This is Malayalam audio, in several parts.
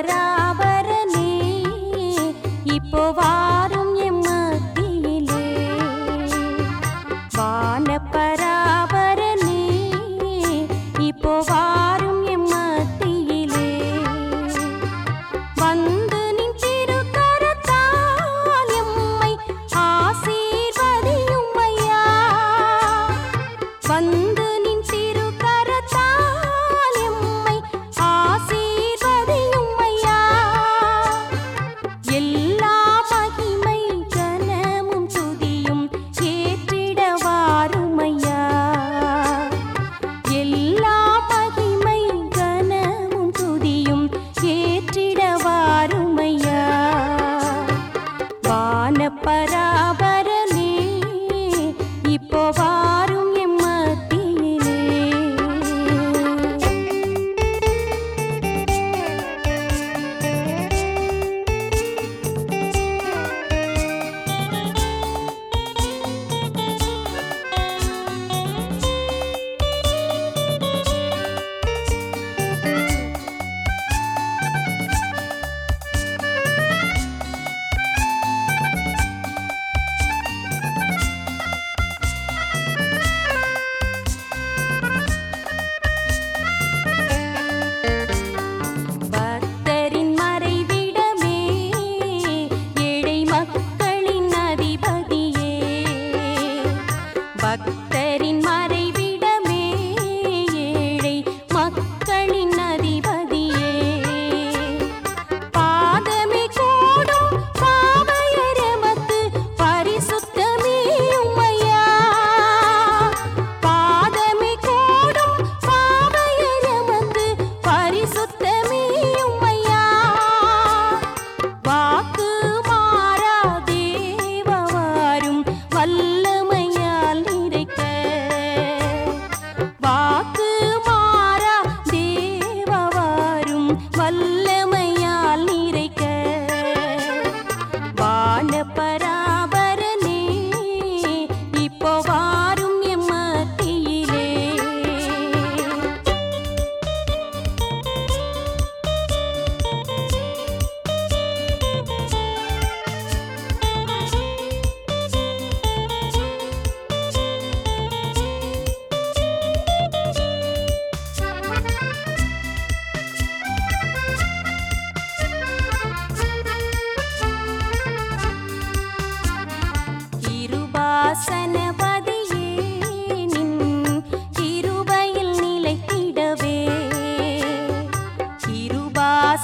വരാവരനേ ഇപ്പോ ഇപ്പോ വാ परा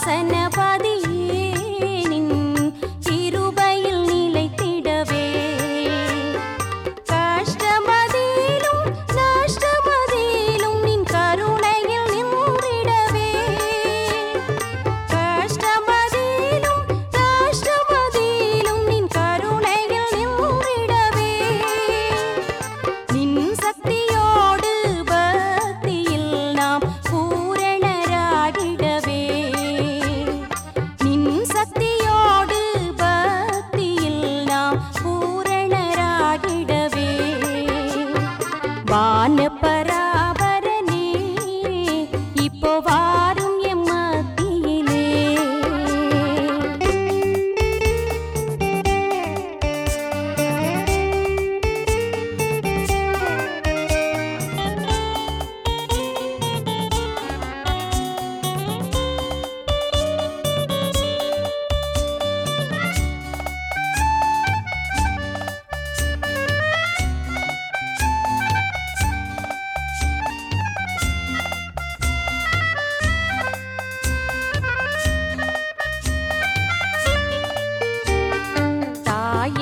சன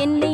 ini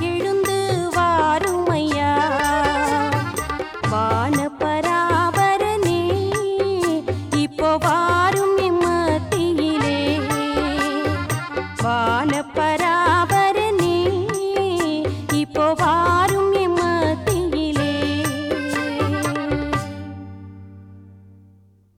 எழுந்த